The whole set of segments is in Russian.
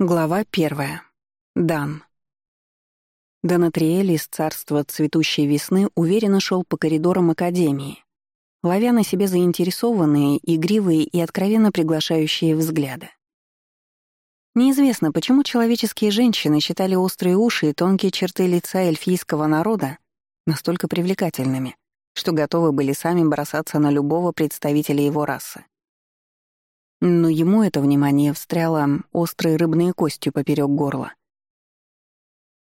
Глава первая. Дан. Донатриэль из царства цветущей весны уверенно шел по коридорам Академии, ловя на себе заинтересованные, игривые и откровенно приглашающие взгляды. Неизвестно, почему человеческие женщины считали острые уши и тонкие черты лица эльфийского народа настолько привлекательными, что готовы были сами бросаться на любого представителя его расы. Но ему это внимание встряло острой рыбной костью поперек горла.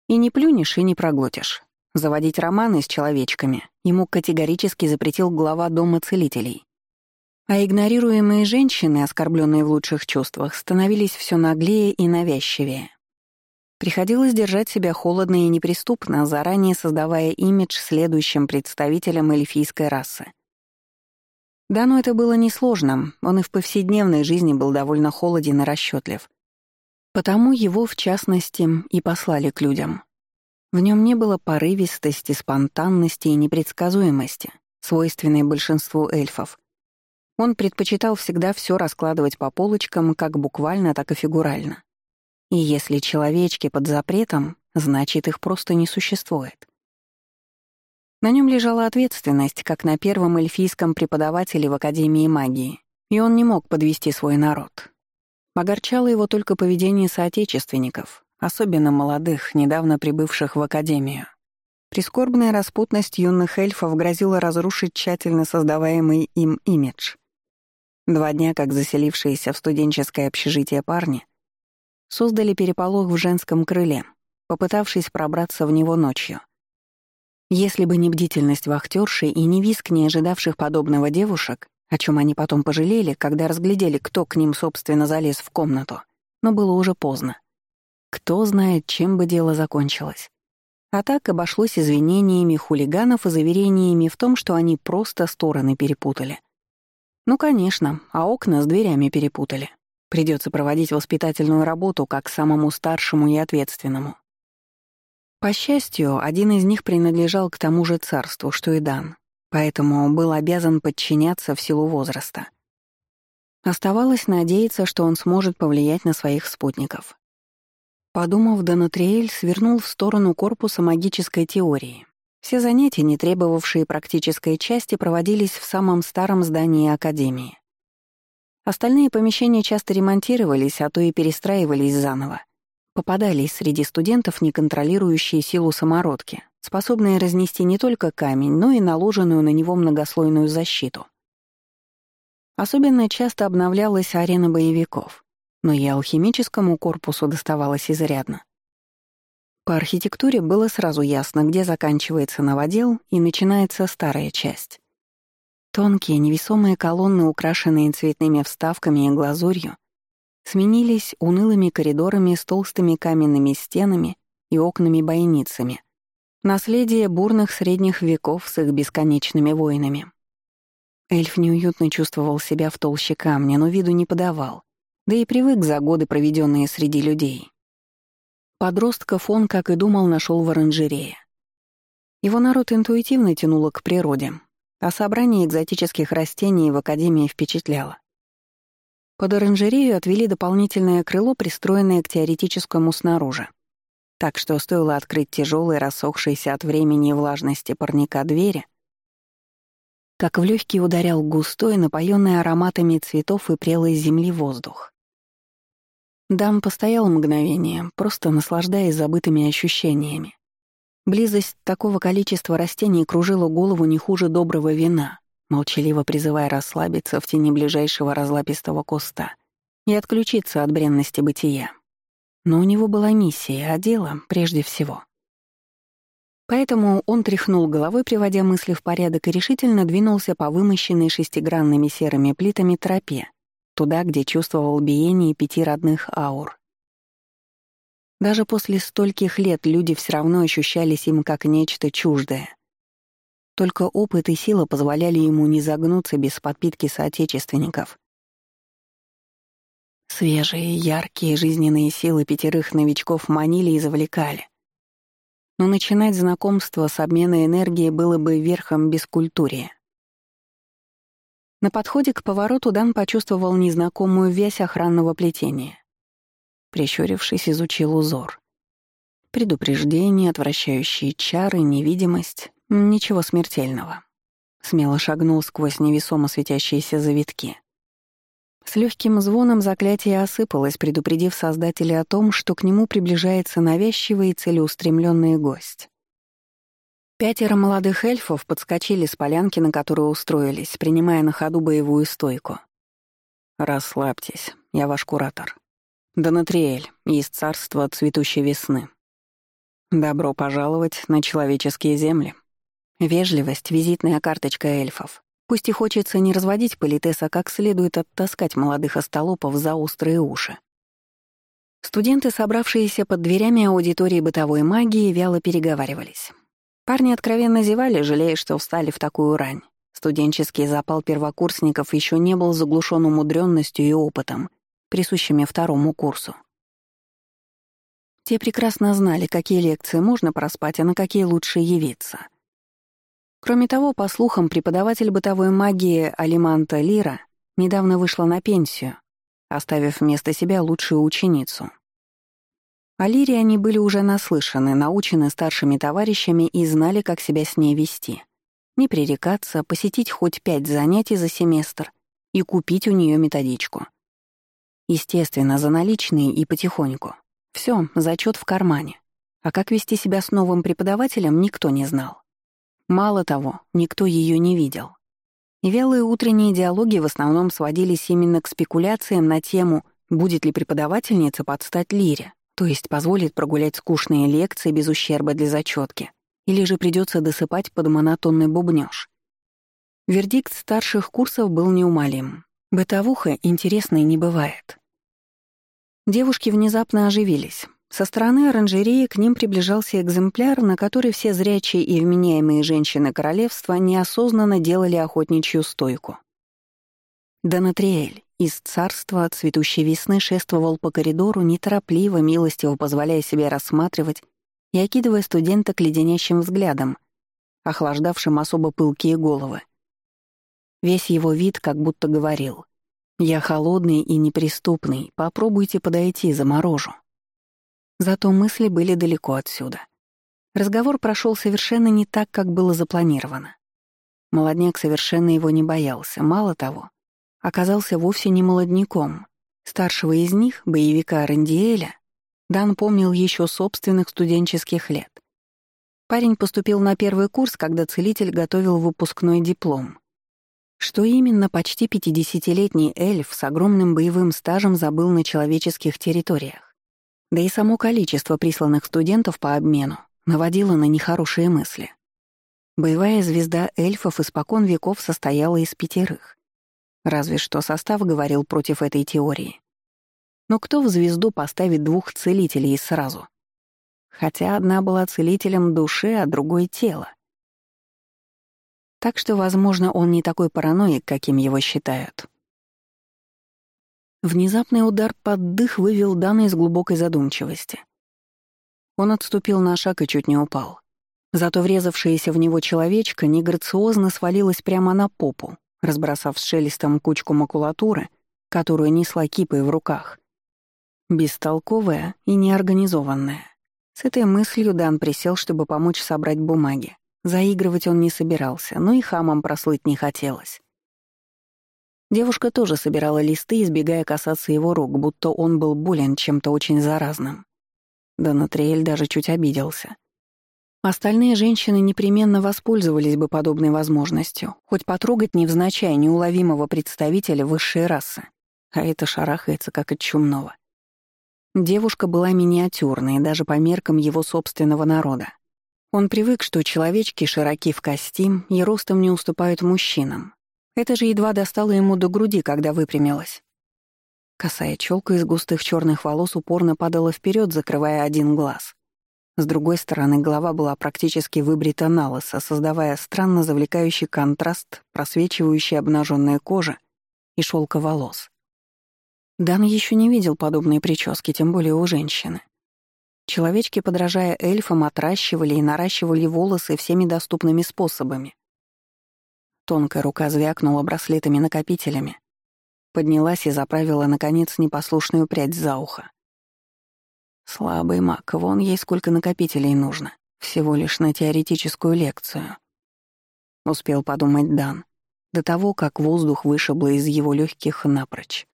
И не плюнешь, и не проглотишь. Заводить романы с человечками ему категорически запретил глава Дома целителей. А игнорируемые женщины, оскорбленные в лучших чувствах, становились все наглее и навязчивее. Приходилось держать себя холодно и неприступно, заранее создавая имидж следующим представителям эльфийской расы — да, но это было несложно, он и в повседневной жизни был довольно холоден и расчетлив. Потому его, в частности, и послали к людям. В нем не было порывистости, спонтанности и непредсказуемости, свойственной большинству эльфов. Он предпочитал всегда все раскладывать по полочкам, как буквально, так и фигурально. И если человечки под запретом, значит, их просто не существует. На нем лежала ответственность, как на первом эльфийском преподавателе в Академии магии, и он не мог подвести свой народ. Огорчало его только поведение соотечественников, особенно молодых, недавно прибывших в Академию. Прискорбная распутность юных эльфов грозила разрушить тщательно создаваемый им имидж. Два дня, как заселившиеся в студенческое общежитие парни, создали переполох в женском крыле, попытавшись пробраться в него ночью — если бы не бдительность вахтерши и не виск не ожидавших подобного девушек, о чем они потом пожалели, когда разглядели, кто к ним, собственно, залез в комнату, но было уже поздно. Кто знает, чем бы дело закончилось. А так обошлось извинениями хулиганов и заверениями в том, что они просто стороны перепутали. Ну, конечно, а окна с дверями перепутали. Придется проводить воспитательную работу как самому старшему и ответственному. По счастью, один из них принадлежал к тому же царству, что и Дан, поэтому был обязан подчиняться в силу возраста. Оставалось надеяться, что он сможет повлиять на своих спутников. Подумав, Донатриэль свернул в сторону корпуса магической теории. Все занятия, не требовавшие практической части, проводились в самом старом здании Академии. Остальные помещения часто ремонтировались, а то и перестраивались заново. Попадались среди студентов, не контролирующие силу самородки, способные разнести не только камень, но и наложенную на него многослойную защиту. Особенно часто обновлялась арена боевиков, но и алхимическому корпусу доставалось изрядно. По архитектуре было сразу ясно, где заканчивается новодел и начинается старая часть. Тонкие невесомые колонны, украшенные цветными вставками и глазурью, сменились унылыми коридорами с толстыми каменными стенами и окнами-бойницами. Наследие бурных средних веков с их бесконечными войнами. Эльф неуютно чувствовал себя в толще камня, но виду не подавал, да и привык за годы, проведенные среди людей. Подростков он, как и думал, нашел в оранжерее. Его народ интуитивно тянуло к природе, а собрание экзотических растений в Академии впечатляло. Под оранжерею отвели дополнительное крыло, пристроенное к теоретическому снаружи. Так что стоило открыть тяжелые, рассохшиеся от времени и влажности парника двери, как в легкий ударял густой, напоенный ароматами цветов и прелой земли воздух. Дан постоял мгновение, просто наслаждаясь забытыми ощущениями. Близость такого количества растений кружила голову не хуже доброго вина, молчаливо призывая расслабиться в тени ближайшего разлапистого куста и отключиться от бренности бытия. Но у него была миссия, а дело прежде всего. Поэтому он тряхнул головой, приводя мысли в порядок, и решительно двинулся по вымощенной шестигранными серыми плитами тропе, туда, где чувствовал биение пяти родных аур. Даже после стольких лет люди все равно ощущались им как нечто чуждое, только опыт и сила позволяли ему не загнуться без подпитки соотечественников. Свежие, яркие жизненные силы пятерых новичков манили и завлекали. Но начинать знакомство с обменой энергией было бы верхом бескультурия. На подходе к повороту Дан почувствовал незнакомую вязь охранного плетения. прищурившись, изучил узор. Предупреждение, отвращающие чары, невидимость — ничего смертельного. Смело шагнул сквозь невесомо светящиеся завитки. С легким звоном заклятие осыпалось, предупредив создателя о том, что к нему приближается навязчивый и целеустремленный гость. Пятеро молодых эльфов подскочили с полянки, на которую устроились, принимая на ходу боевую стойку. «Расслабьтесь, я ваш куратор. Донатриэль, из царства цветущей весны. Добро пожаловать на человеческие земли». Вежливость — визитная карточка эльфов. Пусть и хочется не разводить политеса, как следует оттаскать молодых остолопов за острые уши. Студенты, собравшиеся под дверями аудитории бытовой магии, вяло переговаривались. Парни откровенно зевали, жалея, что встали в такую рань. Студенческий запал первокурсников еще не был заглушен умудренностью и опытом, присущими второму курсу. Те прекрасно знали, какие лекции можно проспать, а на какие лучше явиться — Кроме того, по слухам, преподаватель бытовой магии Алиманта Лира недавно вышла на пенсию, оставив вместо себя лучшую ученицу. О Лире они были уже наслышаны, научены старшими товарищами и знали, как себя с ней вести. Не пререкаться, посетить хоть пять занятий за семестр и купить у нее методичку. Естественно, за наличные и потихоньку. Все, зачет в кармане. А как вести себя с новым преподавателем, никто не знал. Мало того, никто ее не видел. Вялые утренние диалоги в основном сводились именно к спекуляциям на тему, будет ли преподавательница подстать Лире, то есть позволит прогулять скучные лекции без ущерба для зачетки, или же придется досыпать под монотонный бубнёж. Вердикт старших курсов был неумолим. Бытовуха интересной не бывает. Девушки внезапно оживились. Со стороны оранжереи к ним приближался экземпляр, на который все зрячие и вменяемые женщины королевства неосознанно делали охотничью стойку. Донатриэль из царства цветущей весны шествовал по коридору, неторопливо, милостиво позволяя себе рассматривать и окидывая студенток леденящим взглядом, охлаждавшим особо пылкие головы. Весь его вид как будто говорил «Я холодный и неприступный, попробуйте подойти, заморожу». Зато мысли были далеко отсюда. Разговор прошел совершенно не так, как было запланировано. Молодняк совершенно его не боялся. Мало того, оказался вовсе не молодняком. Старшего из них, боевика Рандиэля, Дан помнил еще собственных студенческих лет. Парень поступил на первый курс, когда целитель готовил выпускной диплом. Что именно почти 50-летний эльф с огромным боевым стажем забыл на человеческих территориях? Да и само количество присланных студентов по обмену наводило на нехорошие мысли. Боевая звезда эльфов испокон веков состояла из пятерых. Разве что состав говорил против этой теории. Но кто в звезду поставит двух целителей сразу? Хотя одна была целителем души, а другой — тела. Так что, возможно, он не такой параноик, каким его считают. Внезапный удар под дых вывел Дана из глубокой задумчивости. Он отступил на шаг и чуть не упал. Зато врезавшаяся в него человечка неграциозно свалилась прямо на попу, разбросав с шелестом кучку макулатуры, которую несла кипой в руках. Бестолковая и неорганизованная. С этой мыслью Дан присел, чтобы помочь собрать бумаги. Заигрывать он не собирался, но и хамом прослыть не хотелось. Девушка тоже собирала листы, избегая касаться его рук, будто он был болен чем-то очень заразным. Донатриэль даже чуть обиделся. Остальные женщины непременно воспользовались бы подобной возможностью, хоть потрогать невзначай неуловимого представителя высшей расы. А это шарахается, как от чумного. Девушка была миниатюрной, даже по меркам его собственного народа. Он привык, что человечки широки в кости и ростом не уступают мужчинам, это же едва достало ему до груди, когда выпрямилась. Косая челка из густых черных волос упорно падала вперед, закрывая один глаз. С другой стороны, голова была практически выбрита на лысо, создавая странно завлекающий контраст, просвечивающий обнаженная кожа и шелка волос. Дан еще не видел подобные прически, тем более у женщины. Человечки, подражая эльфам, отращивали и наращивали волосы всеми доступными способами. Тонкая рука звякнула браслетами-накопителями. Поднялась и заправила, наконец, непослушную прядь за ухо. Слабый маг, вон ей сколько накопителей нужно. Всего лишь на теоретическую лекцию. Успел подумать Дан, до того, как воздух вышибло из его легких напрочь.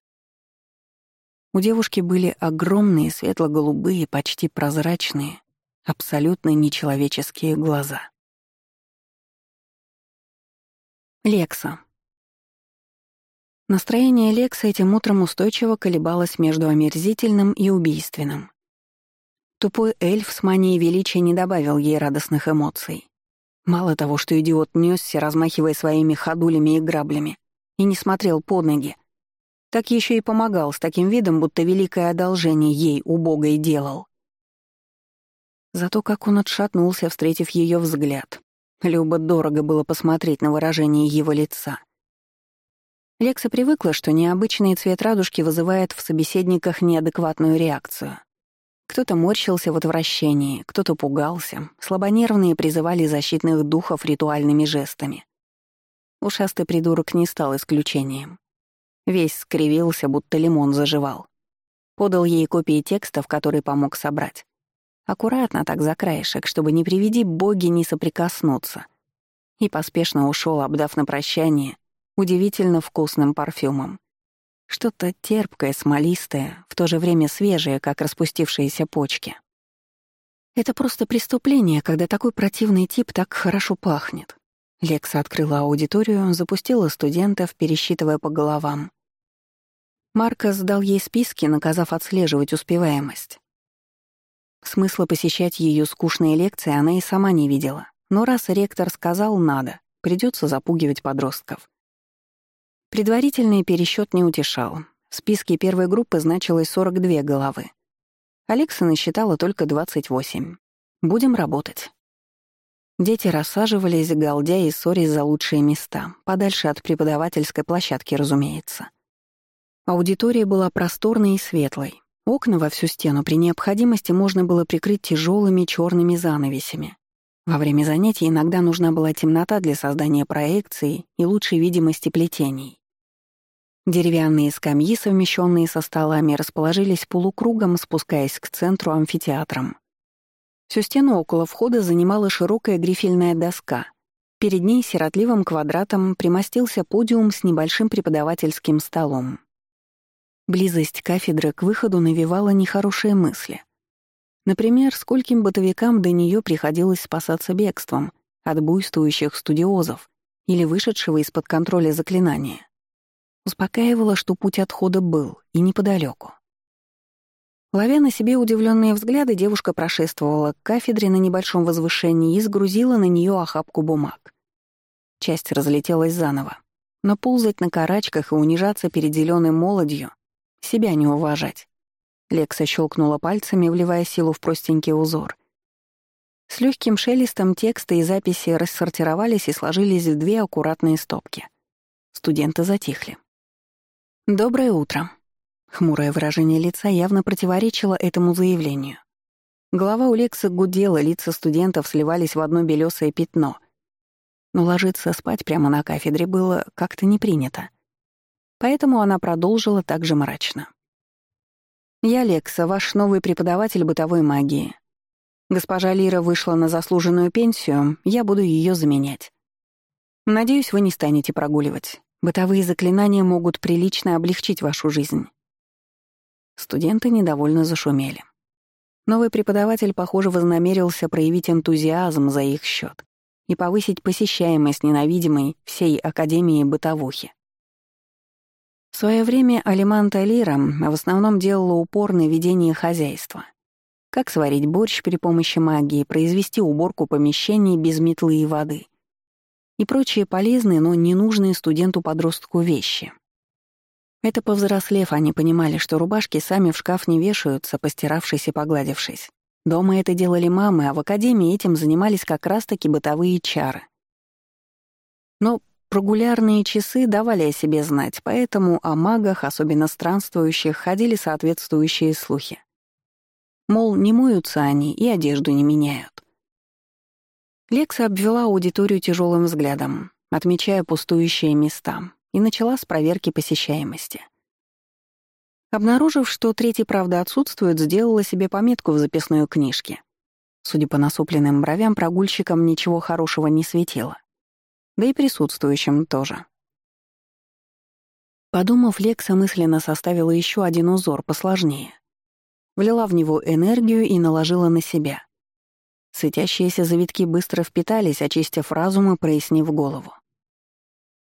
У девушки были огромные, светло-голубые, почти прозрачные, абсолютно нечеловеческие глаза. Лекса. Настроение Лекса этим утром устойчиво колебалось между омерзительным и убийственным. Тупой эльф с манией величия не добавил ей радостных эмоций. Мало того, что идиот нёсся, размахивая своими ходулями и граблями, и не смотрел под ноги, так еще и помогал с таким видом, будто великое одолжение ей убогой делал. Зато как он отшатнулся, встретив ее взгляд, Любо дорого было посмотреть на выражение его лица. Лекса привыкла, что необычный цвет радужки вызывает в собеседниках неадекватную реакцию. Кто-то морщился в отвращении, кто-то пугался, слабонервные призывали защитных духов ритуальными жестами. Ушастый придурок не стал исключением. Весь скривился, будто лимон заживал. Подал ей копии текстов, которые помог собрать. Аккуратно так за краешек, чтобы не приведи боги не соприкоснуться. И поспешно ушел, обдав на прощание удивительно вкусным парфюмом. Что-то терпкое, смолистое, в то же время свежее, как распустившиеся почки. Это просто преступление, когда такой противный тип так хорошо пахнет. Лекса открыла аудиторию, запустила студентов, пересчитывая по головам. Маркос дал ей списки, наказав отслеживать успеваемость. Смысла посещать ее скучные лекции она и сама не видела. Но раз ректор сказал «надо», придется запугивать подростков. Предварительный пересчет не утешал. В списке первой группы значилось 42 головы. Алекса насчитала только 28. Будем работать. Дети рассаживались, галдя и ссорясь за лучшие места, подальше от преподавательской площадки, разумеется. Аудитория была просторной и светлой. Окна во всю стену при необходимости можно было прикрыть тяжелыми черными занавесями. Во время занятий иногда нужна была темнота для создания проекции и лучшей видимости плетений. Деревянные скамьи, совмещенные со столами, расположились полукругом, спускаясь к центру амфитеатром. Всю стену около входа занимала широкая грифельная доска. Перед ней сиротливым квадратом примостился подиум с небольшим преподавательским столом. Близость кафедры к выходу навевала нехорошие мысли. Например, скольким бытовикам до нее приходилось спасаться бегством от буйствующих студиозов или вышедшего из-под контроля заклинания. Успокаивало, что путь отхода был, и неподалеку. Ловя на себе удивленные взгляды, девушка прошествовала к кафедре на небольшом возвышении и сгрузила на нее охапку бумаг. Часть разлетелась заново. Но ползать на карачках и унижаться перед зеленой молодью себя не уважать. Лекса щелкнула пальцами, вливая силу в простенький узор. С легким шелестом тексты и записи рассортировались и сложились в две аккуратные стопки. Студенты затихли. «Доброе утро». Хмурое выражение лица явно противоречило этому заявлению. Голова у Лекса гудела, лица студентов сливались в одно белесое пятно. Но ложиться спать прямо на кафедре было как-то не принято. Поэтому она продолжила так же мрачно. «Я Лекса, ваш новый преподаватель бытовой магии. Госпожа Лира вышла на заслуженную пенсию, я буду ее заменять. Надеюсь, вы не станете прогуливать. Бытовые заклинания могут прилично облегчить вашу жизнь». Студенты недовольно зашумели. Новый преподаватель, похоже, вознамерился проявить энтузиазм за их счет и повысить посещаемость ненавидимой всей Академии бытовухи. В свое время Алиманта Лира в основном делала упор на ведение хозяйства. Как сварить борщ при помощи магии, произвести уборку помещений без метлы и воды. И прочие полезные, но ненужные студенту-подростку вещи. Это повзрослев, они понимали, что рубашки сами в шкаф не вешаются, постиравшись и погладившись. Дома это делали мамы, а в академии этим занимались как раз-таки бытовые чары. Но Прогулярные часы давали о себе знать, поэтому о магах, особенно странствующих, ходили соответствующие слухи. Мол, не моются они и одежду не меняют. Лекса обвела аудиторию тяжелым взглядом, отмечая пустующие места, и начала с проверки посещаемости. Обнаружив, что третий правда отсутствует, сделала себе пометку в записной книжке. Судя по насупленным бровям, прогульщикам ничего хорошего не светило. Да и присутствующим тоже. Подумав, Лекса мысленно составила еще один узор посложнее. Влила в него энергию и наложила на себя. Светящиеся завитки быстро впитались, очистив разум и прояснив голову.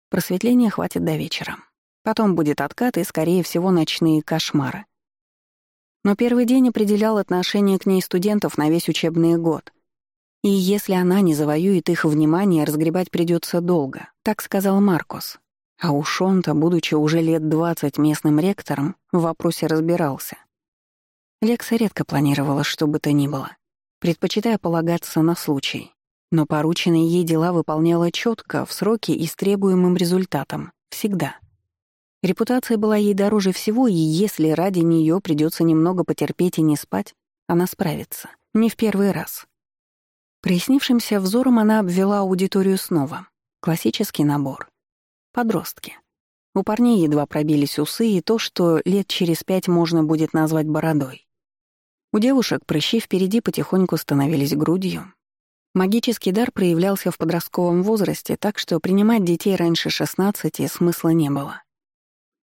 Просветления хватит до вечера. Потом будет откат и, скорее всего, ночные кошмары. Но первый день определял отношение к ней студентов на весь учебный год. И если она не завоюет их внимание, разгребать придется долго, так сказал Маркус. А уж он-то, будучи уже лет двадцать местным ректором, в вопросе разбирался. Лекса редко планировала что бы то ни было, предпочитая полагаться на случай. Но порученные ей дела выполняла четко, в сроки и с требуемым результатом. Всегда. Репутация была ей дороже всего, и если ради нее придется немного потерпеть и не спать, она справится. Не в первый раз. Прояснившимся взором она обвела аудиторию снова. Классический набор. Подростки. У парней едва пробились усы и то, что лет через пять можно будет назвать бородой. У девушек прыщи впереди потихоньку становились грудью, Магический дар проявлялся в подростковом возрасте, так что принимать детей раньше 16 смысла не было.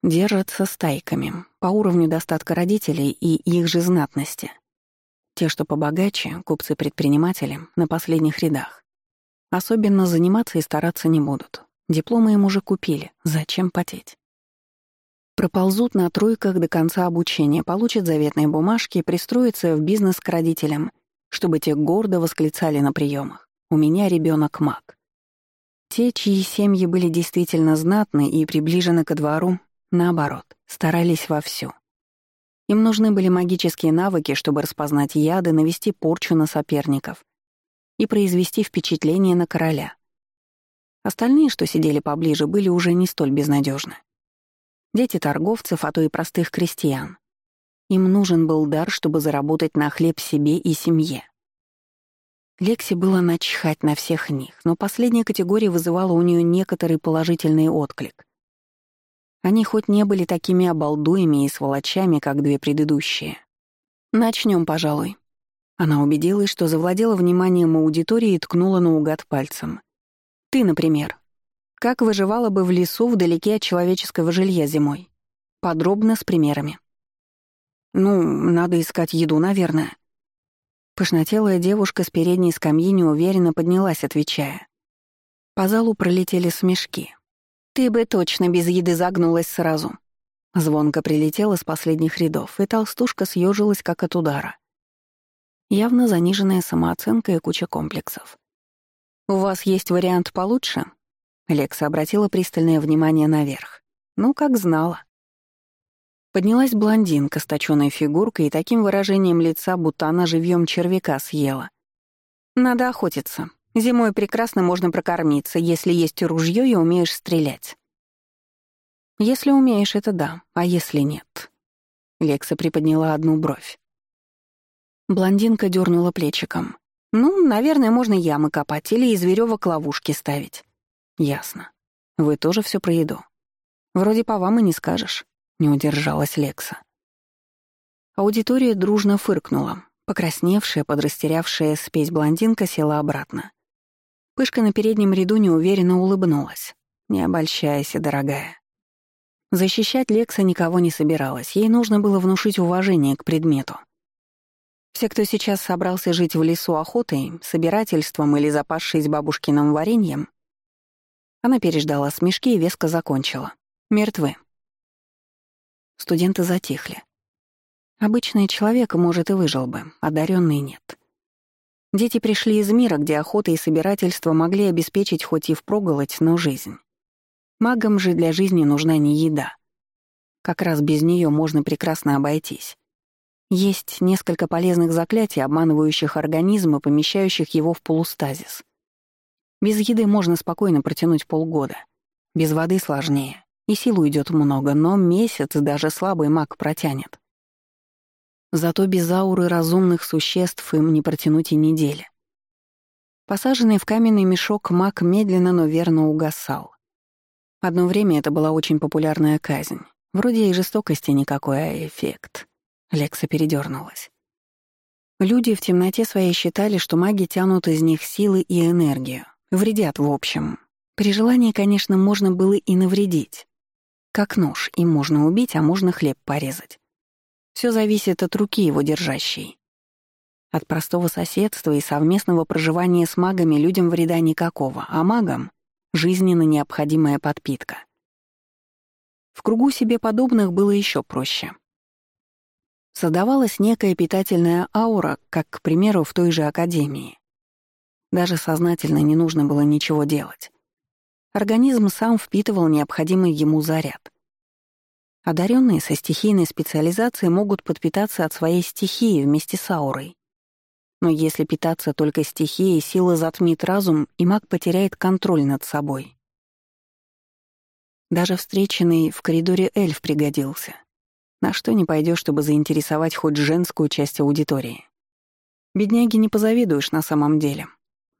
Держатся стайками, по уровню достатка родителей и их же знатности. Те, что побогаче, купцы-предприниматели, на последних рядах. Особенно заниматься и стараться не будут. Дипломы им уже купили, зачем потеть? Проползут на тройках до конца обучения, получат заветные бумажки, пристроятся в бизнес к родителям — чтобы те гордо восклицали на приемах. «У меня ребенок маг». Те, чьи семьи были действительно знатны и приближены ко двору, наоборот, старались вовсю. Им нужны были магические навыки, чтобы распознать яды, навести порчу на соперников и произвести впечатление на короля. Остальные, что сидели поближе, были уже не столь безнадежны. Дети торговцев, а то и простых крестьян. Им нужен был дар, чтобы заработать на хлеб себе и семье. Лекси было начхать на всех них, но последняя категория вызывала у нее некоторый положительный отклик. Они хоть не были такими обалдуями и сволочами, как две предыдущие. Начнем, пожалуй. Она убедилась, что завладела вниманием аудитории и ткнула наугад пальцем. Ты, например. Как выживала бы в лесу вдалеке от человеческого жилья зимой? Подробно с примерами. Ну, надо искать еду, наверное. Пышнотелая девушка с передней скамьи неуверенно поднялась, отвечая. По залу пролетели смешки. «Ты бы точно без еды загнулась сразу». Звонко прилетела с последних рядов, и толстушка съежилась как от удара. Явно заниженная самооценка и куча комплексов. «У вас есть вариант получше?» Лекса обратила пристальное внимание наверх. «Ну, как знала». Поднялась блондинка с точёной фигуркой и таким выражением лица, будто она живьем червяка съела. «Надо охотиться. Зимой прекрасно можно прокормиться, если есть ружье и умеешь стрелять». «Если умеешь, это да, а если нет?» Лекса приподняла одну бровь. Блондинка дернула плечиком. «Ну, наверное, можно ямы копать или из веревок ловушки ставить». «Ясно. Вы тоже все про еду. Вроде по вам и не скажешь». — не удержалась Лекса. Аудитория дружно фыркнула. Покрасневшая, подрастерявшая спесь блондинка села обратно. Пышка на переднем ряду неуверенно улыбнулась. «Не обольщайся, дорогая». Защищать Лекса никого не собиралась, ей нужно было внушить уважение к предмету. Все, кто сейчас собрался жить в лесу охотой, собирательством или запасшись бабушкиным вареньем, она переждала смешки и веско закончила. Мертвы. Студенты затихли. Обычный человек, может, и выжил бы, одаренный нет. Дети пришли из мира, где охота и собирательство могли обеспечить хоть и впроголодь, но жизнь. Магам же для жизни нужна не еда. Как раз без нее можно прекрасно обойтись. Есть несколько полезных заклятий, обманывающих организм и помещающих его в полустазис. Без еды можно спокойно протянуть полгода. Без воды сложнее. И сил уйдет много, но месяц даже слабый маг протянет. Зато без ауры разумных существ им не протянуть и недели. Посаженный в каменный мешок маг медленно, но верно угасал. Одно время это была очень популярная казнь. Вроде и жестокости никакой, а эффект. Лекса передернулась. Люди в темноте своей считали, что маги тянут из них силы и энергию, вредят в общем. При желании, конечно, можно было и навредить. Как нож, им можно убить, а можно хлеб порезать. Все зависит от руки его держащей. От простого соседства и совместного проживания с магами людям вреда никакого, а магам — жизненно необходимая подпитка. В кругу себе подобных было еще проще. Создавалась некая питательная аура, как, к примеру, в той же академии. Даже сознательно не нужно было ничего делать. Организм сам впитывал необходимый ему заряд. Одаренные со стихийной специализацией могут подпитаться от своей стихии вместе с аурой. Но если питаться только стихией, сила затмит разум, и маг потеряет контроль над собой. Даже встреченный в коридоре эльф пригодился. На что не пойдешь, чтобы заинтересовать хоть женскую часть аудитории. Бедняги не позавидуешь на самом деле.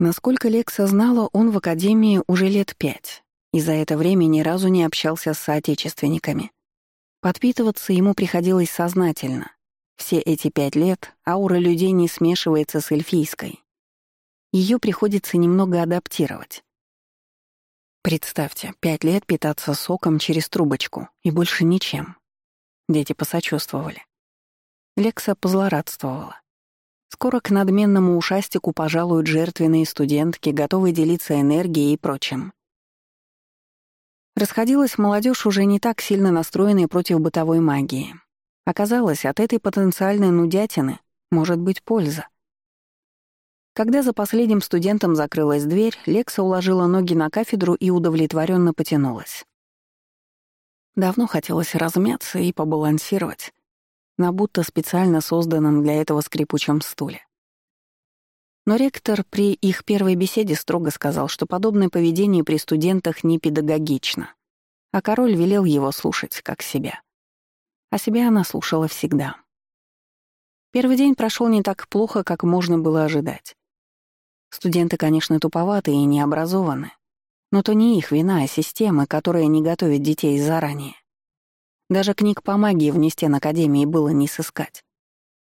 Насколько Лекса знала, он в академии уже лет пять, и за это время ни разу не общался с соотечественниками. Подпитываться ему приходилось сознательно. Все эти пять лет аура людей не смешивается с эльфийской. Ее приходится немного адаптировать. Представьте, пять лет питаться соком через трубочку и больше ничем. Дети посочувствовали. Лекса позлорадствовала. Скоро к надменному ушастику пожалуют жертвенные студентки, готовые делиться энергией и прочим. Расходилась молодежь уже не так сильно настроенная против бытовой магии. Оказалось, от этой потенциальной нудятины может быть польза. Когда за последним студентом закрылась дверь, Лекса уложила ноги на кафедру и удовлетворенно потянулась. Давно хотелось размяться и побалансировать на будто специально созданном для этого скрипучем стуле. Но ректор при их первой беседе строго сказал, что подобное поведение при студентах не педагогично, а король велел его слушать как себя. А себя она слушала всегда. Первый день прошел не так плохо, как можно было ожидать. Студенты, конечно, туповатые и необразованы, но то не их вина, а системы, которая не готовит детей заранее. Даже книг по магии вне стен Академии было не сыскать.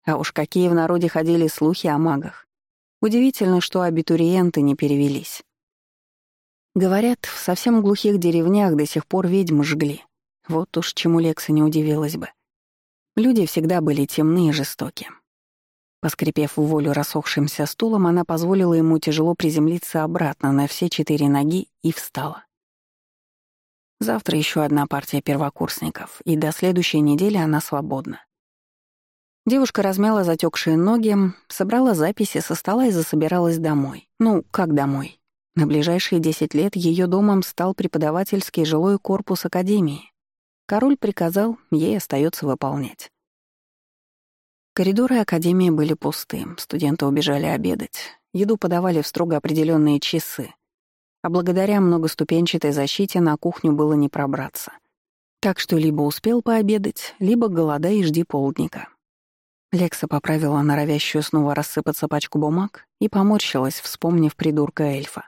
А уж какие в народе ходили слухи о магах. Удивительно, что абитуриенты не перевелись. Говорят, в совсем глухих деревнях до сих пор ведьмы жгли. Вот уж чему Лекса не удивилась бы. Люди всегда были темны и жестоки. Поскрипев в волю рассохшимся стулом, она позволила ему тяжело приземлиться обратно на все четыре ноги и встала. Завтра еще одна партия первокурсников, и до следующей недели она свободна. Девушка размяла затекшие ноги, собрала записи со стола и засобиралась домой. Ну, как домой? На ближайшие десять лет ее домом стал преподавательский жилой корпус академии. Король приказал, ей остается выполнять. Коридоры Академии были пусты, студенты убежали обедать. Еду подавали в строго определенные часы. А благодаря многоступенчатой защите на кухню было не пробраться. Так что либо успел пообедать, либо голодай и жди полдника. Лекса поправила норовящую снова рассыпаться пачку бумаг и поморщилась, вспомнив придурка эльфа.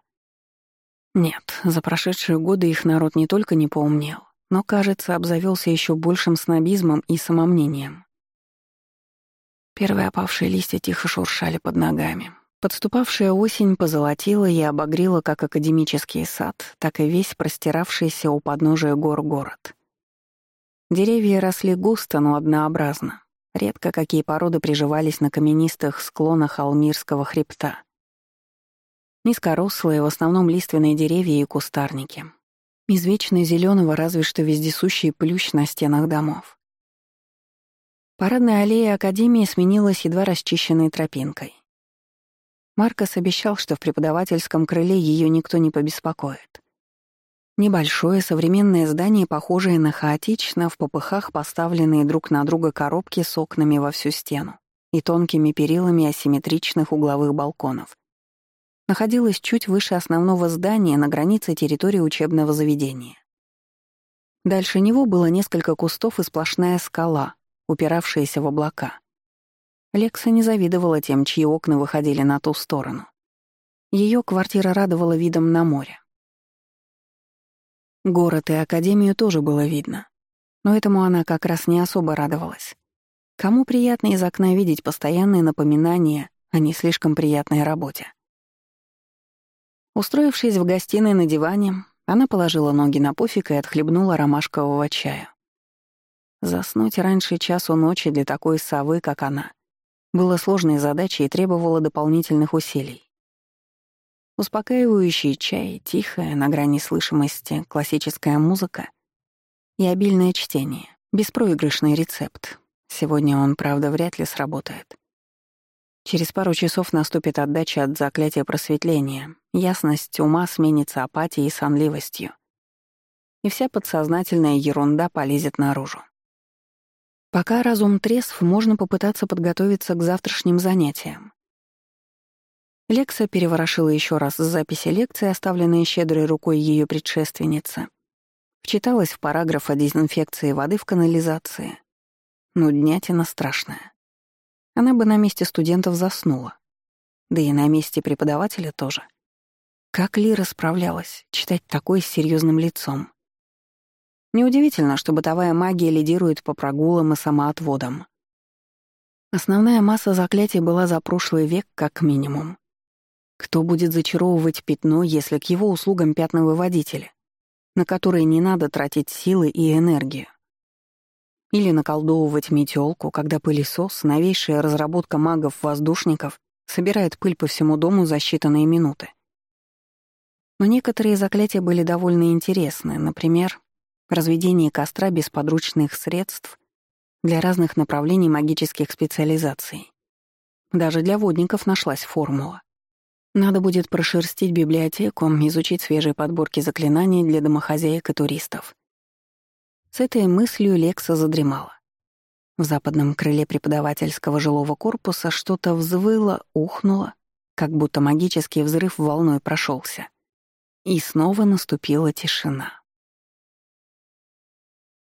Нет, за прошедшие годы их народ не только не поумнел, но, кажется, обзавелся еще большим снобизмом и самомнением. Первые опавшие листья тихо шуршали под ногами. Подступавшая осень позолотила и обогрела как академический сад, так и весь простиравшийся у подножия гор город. Деревья росли густо, но однообразно. Редко какие породы приживались на каменистых склонах Алмирского хребта. Низкорослые, в основном лиственные деревья и кустарники. Из вечно зеленого разве что вездесущий плющ на стенах домов. Парадная аллея Академии сменилась едва расчищенной тропинкой. Маркос обещал, что в преподавательском крыле ее никто не побеспокоит. Небольшое современное здание, похожее на хаотично в попыхах поставленные друг на друга коробки с окнами во всю стену и тонкими перилами асимметричных угловых балконов. Находилось чуть выше основного здания на границе территории учебного заведения. Дальше него было несколько кустов и сплошная скала, упиравшиеся в облака. Лекса не завидовала тем, чьи окна выходили на ту сторону. Ее квартира радовала видом на море. Город и академию тоже было видно. Но этому она как раз не особо радовалась. Кому приятно из окна видеть постоянные напоминания о не слишком приятной работе? Устроившись в гостиной на диване, она положила ноги на пуфик и отхлебнула ромашкового чая. Заснуть раньше часу ночи для такой совы, как она, было сложной задачей и требовало дополнительных усилий. Успокаивающий чай, тихая, на грани слышимости, классическая музыка и обильное чтение. Беспроигрышный рецепт. Сегодня он, правда, вряд ли сработает. Через пару часов наступит отдача от заклятия просветления, ясность ума сменится апатией и сонливостью. И вся подсознательная ерунда полезет наружу. Пока разум трезв, можно попытаться подготовиться к завтрашним занятиям. Лекса переворошила еще раз записи лекции, оставленные щедрой рукой ее предшественницы. Вчиталась в параграф о дезинфекции воды в канализации. Ну, днятина страшная. Она бы на месте студентов заснула. Да и на месте преподавателя тоже. Как Лира справлялась читать такой с серьезным лицом? Неудивительно, что бытовая магия лидирует по прогулам и самоотводам. Основная масса заклятий была за прошлый век как минимум. Кто будет зачаровывать пятно, если к его услугам пятновыводители, на которые не надо тратить силы и энергию? Или наколдовывать метелку, когда пылесос, новейшая разработка магов-воздушников, собирает пыль по всему дому за считанные минуты. Но некоторые заклятия были довольно интересны, например, разведение костра без подручных средств для разных направлений магических специализаций. Даже для водников нашлась формула. Надо будет прошерстить библиотеку, изучить свежие подборки заклинаний для домохозяек и туристов. С этой мыслью Лекса задремала. В западном крыле преподавательского жилого корпуса что-то взвыло, ухнуло, как будто магический взрыв волной прошелся. И снова наступила тишина.